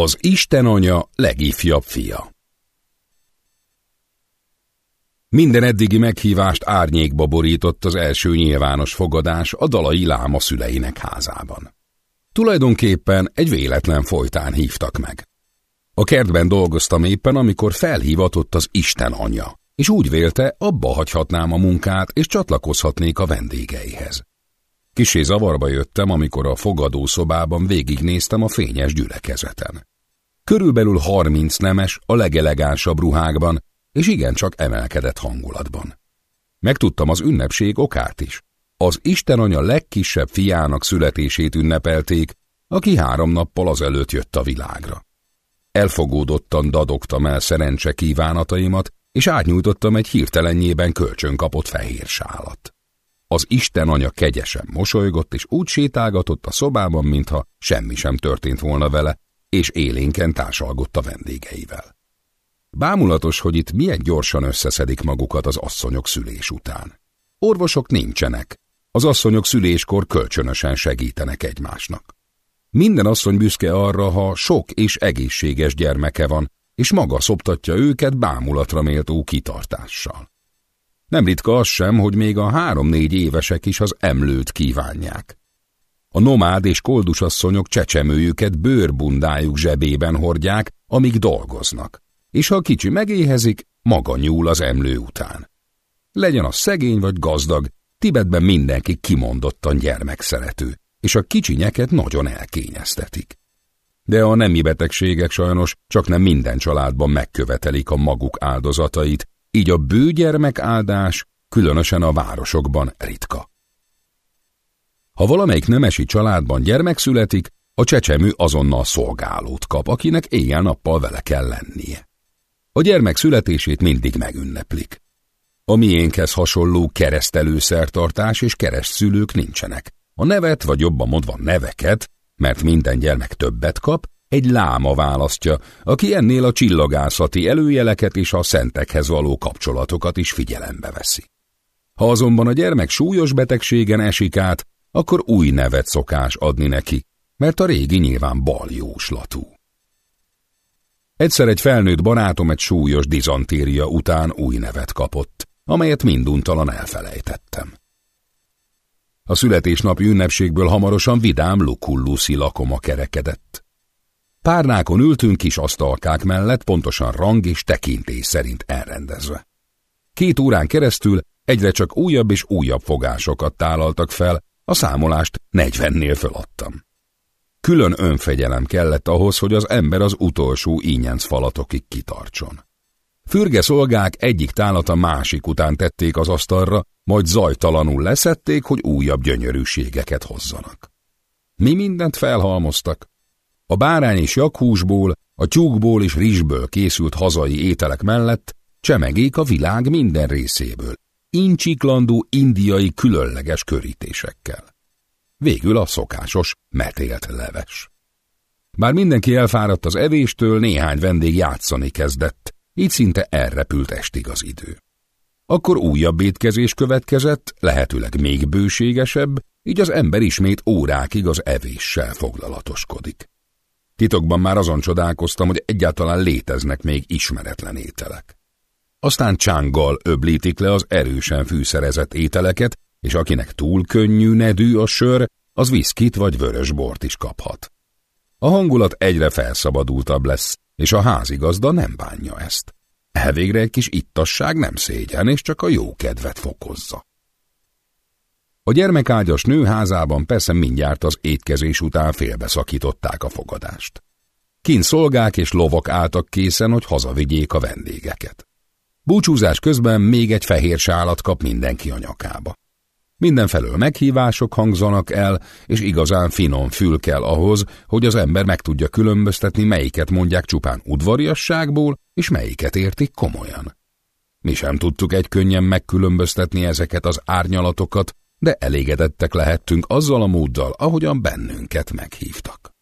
Az Isten anya legifjabb fia Minden eddigi meghívást árnyékba borított az első nyilvános fogadás a dalai láma szüleinek házában. Tulajdonképpen egy véletlen folytán hívtak meg. A kertben dolgoztam éppen, amikor felhívatott az Isten anya, és úgy vélte, abba hagyhatnám a munkát, és csatlakozhatnék a vendégeihez. Kisé zavarba jöttem, amikor a fogadószobában végignéztem a fényes gyülekezeten. Körülbelül harminc nemes, a legelegánsabb ruhákban, és igencsak emelkedett hangulatban. Megtudtam az ünnepség okát is. Az Isten anya legkisebb fiának születését ünnepelték, aki három nappal azelőtt jött a világra. Elfogódottan dadogtam el szerencse kívánataimat, és átnyújtottam egy hirtelenjében kölcsön kapott fehér sálat. Az Isten anya kegyesen mosolygott, és úgy sétálgatott a szobában, mintha semmi sem történt volna vele, és élénken társalgott a vendégeivel. Bámulatos, hogy itt milyen gyorsan összeszedik magukat az asszonyok szülés után. Orvosok nincsenek, az asszonyok szüléskor kölcsönösen segítenek egymásnak. Minden asszony büszke arra, ha sok és egészséges gyermeke van, és maga szoptatja őket bámulatra méltó kitartással. Nem ritka az sem, hogy még a három-négy évesek is az emlőt kívánják. A nomád és koldusasszonyok csecsemőjüket bőrbundájuk zsebében hordják, amíg dolgoznak, és ha a kicsi megéhezik, maga nyúl az emlő után. Legyen a szegény vagy gazdag, Tibetben mindenki kimondottan gyermekszerető, és a kicsinyeket nagyon elkényeztetik. De a nemi betegségek sajnos csak nem minden családban megkövetelik a maguk áldozatait, így a bőgyermek áldás különösen a városokban ritka. Ha valamelyik nemesi családban gyermek születik, a csecsemő azonnal szolgálót kap, akinek éjjel-nappal vele kell lennie. A gyermek születését mindig megünneplik. A miénkhez hasonló keresztelőszertartás és keresztszülők nincsenek. A nevet, vagy jobban mondva neveket, mert minden gyermek többet kap, egy láma választja, aki ennél a csillagászati előjeleket és a szentekhez való kapcsolatokat is figyelembe veszi. Ha azonban a gyermek súlyos betegségen esik át, akkor új nevet szokás adni neki, mert a régi nyilván baljóslatú. Egyszer egy felnőtt barátom egy súlyos dizantéria után új nevet kapott, amelyet minduntalan elfelejtettem. A születésnapi ünnepségből hamarosan vidám lukulluszi lakoma kerekedett. Párnákon ültünk kis asztalkák mellett, pontosan rang és tekintés szerint elrendezve. Két órán keresztül egyre csak újabb és újabb fogásokat tálaltak fel, a számolást negyvennél föladtam. Külön önfegyelem kellett ahhoz, hogy az ember az utolsó ínyenc falatokig kitartson. Fürge szolgák egyik tálat a másik után tették az asztalra, majd zajtalanul leszették, hogy újabb gyönyörűségeket hozzanak. Mi mindent felhalmoztak. A bárány és jakhúsból, a tyúkból és rizsből készült hazai ételek mellett csemegék a világ minden részéből, incsiklandó indiai különleges körítésekkel. Végül a szokásos metélt leves. Bár mindenki elfáradt az evéstől, néhány vendég játszani kezdett, így szinte elrepült estig az idő. Akkor újabb étkezés következett, lehetőleg még bőségesebb, így az ember ismét órákig az evéssel foglalatoskodik. Titokban már azon csodálkoztam, hogy egyáltalán léteznek még ismeretlen ételek. Aztán csánggal öblítik le az erősen fűszerezett ételeket, és akinek túl könnyű, nedű a sör, az viszkit vagy vörös bort is kaphat. A hangulat egyre felszabadultabb lesz, és a házigazda nem bánja ezt. Elvégre egy kis ittasság nem szégyen, és csak a jó kedvet fokozza. A gyermekágyas nő házában persze mindjárt az étkezés után félbeszakították a fogadást. Kint szolgák és lovak álltak készen, hogy hazavigyék a vendégeket. Búcsúzás közben még egy fehér sálat kap mindenki a nyakába. Mindenfelől meghívások hangzanak el, és igazán finom fül kell ahhoz, hogy az ember meg tudja különböztetni, melyiket mondják csupán udvariasságból, és melyiket értik komolyan. Mi sem tudtuk egy könnyen megkülönböztetni ezeket az árnyalatokat, de elégedettek lehettünk azzal a móddal, ahogyan bennünket meghívtak.